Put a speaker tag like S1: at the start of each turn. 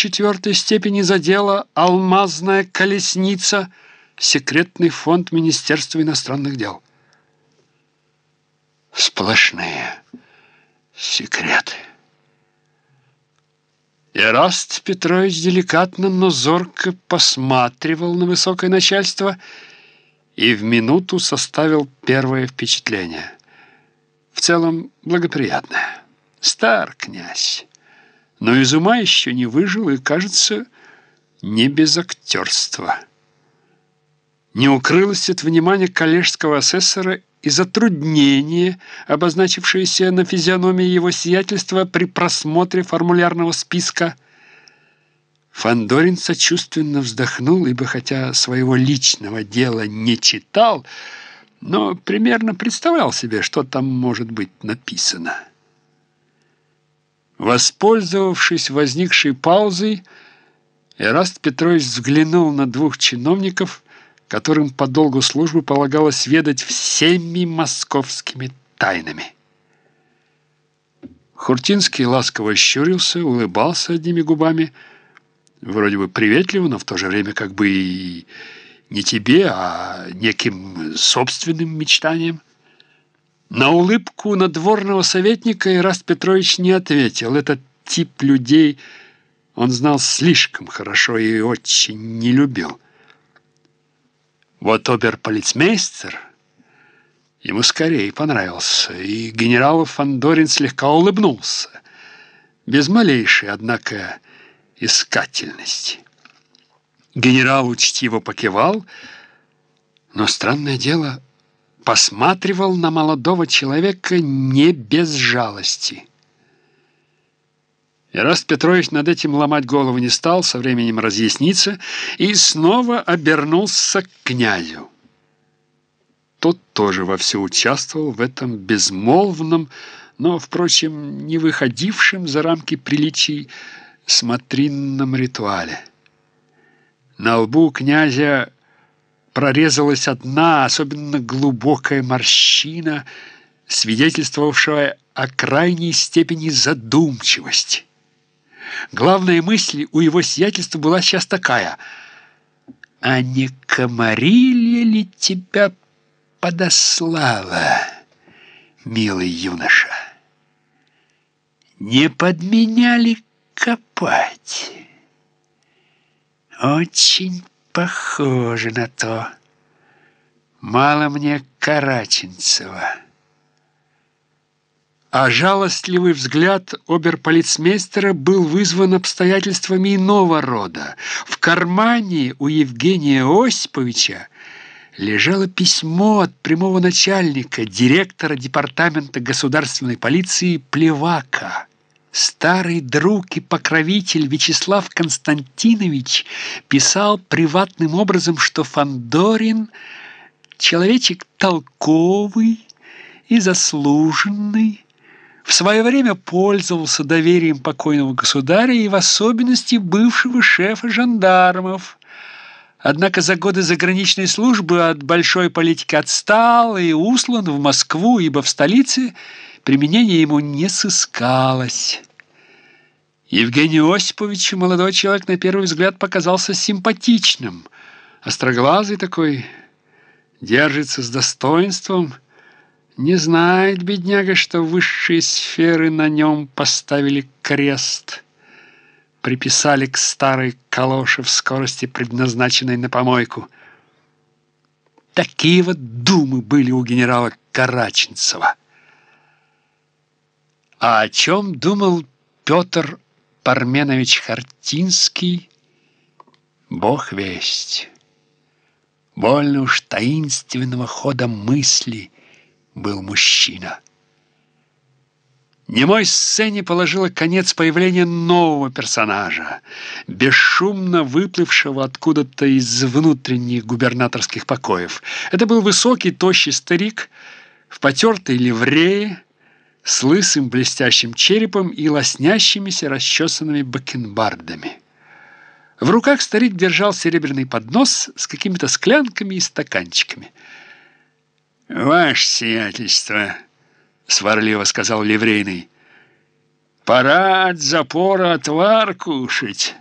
S1: четвертой степени задела «Алмазная колесница», секретный фонд Министерства иностранных дел. Сплошные секреты. Ираст Петрович деликатно, но зорко посматривал на высокое начальство и в минуту составил первое впечатление. В целом благоприятное. Стар князь, но из ума еще не выжил и, кажется, не без актерства. Не укрылось от внимания коллежского асессора и затруднение, обозначившееся на физиономии его сиятельства при просмотре формулярного списка. Фандорин сочувственно вздохнул, ибо хотя своего личного дела не читал, но примерно представлял себе, что там может быть написано. Воспользовавшись возникшей паузой, Эраст Петрович взглянул на двух чиновников – которым по долгу службы полагалось ведать всеми московскими тайнами. Хуртинский ласково щурился, улыбался одними губами, вроде бы приветливо, но в то же время как бы и не тебе, а неким собственным мечтанием. На улыбку надворного советника Ираст Петрович не ответил. Этот тип людей он знал слишком хорошо и очень не любил. Вот оберполицмейстер ему скорее понравился, и генерал Фандорин слегка улыбнулся, без малейшей, однако, искательности. Генерал учтиво покивал, но, странное дело, посматривал на молодого человека не без жалости. Ираст Петрович над этим ломать голову не стал, со временем разъясниться, и снова обернулся к князю. Тот тоже вовсю участвовал в этом безмолвном, но, впрочем, не выходившем за рамки приличий смотринном ритуале. На лбу князя прорезалась одна особенно глубокая морщина, свидетельствовавшая о крайней степени задумчивости. Главная мысль у его сиятельства была сейчас такая. «А не комарилья ли тебя подослала, милый юноша? Не подменяли копать? Очень похоже на то. Мало мне Караченцева». А жалостливый взгляд оберполицмейстера был вызван обстоятельствами иного рода. В кармане у Евгения Осиповича лежало письмо от прямого начальника, директора департамента государственной полиции Плевака. Старый друг и покровитель Вячеслав Константинович писал приватным образом, что Фандорин человечек толковый и заслуженный, в свое время пользовался доверием покойного государя и в особенности бывшего шефа жандармов. Однако за годы заграничной службы от большой политики отстал и услан в Москву, ибо в столице применение ему не сыскалось. Евгению Осиповичу молодой человек на первый взгляд показался симпатичным, остроглазый такой, держится с достоинством – не знает, бедняга, что высшие сферы на нем поставили крест. Приписали к старой калоше в скорости, предназначенной на помойку. Такие вот думы были у генерала Караченцева. А о чем думал Петр Парменович Хартинский, бог весть. Больно уж таинственного хода мысли — был мужчина. Немой сцене положила конец появление нового персонажа, бесшумно выплывшего откуда-то из внутренних губернаторских покоев. Это был высокий, тощий старик в потертой ливрее, с лысым блестящим черепом и лоснящимися расчесанными бакенбардами. В руках старик держал серебряный поднос с какими-то склянками и стаканчиками – «Ваше сиятельство», — сварливо сказал ливрейный, — «пора от запора отвар кушать».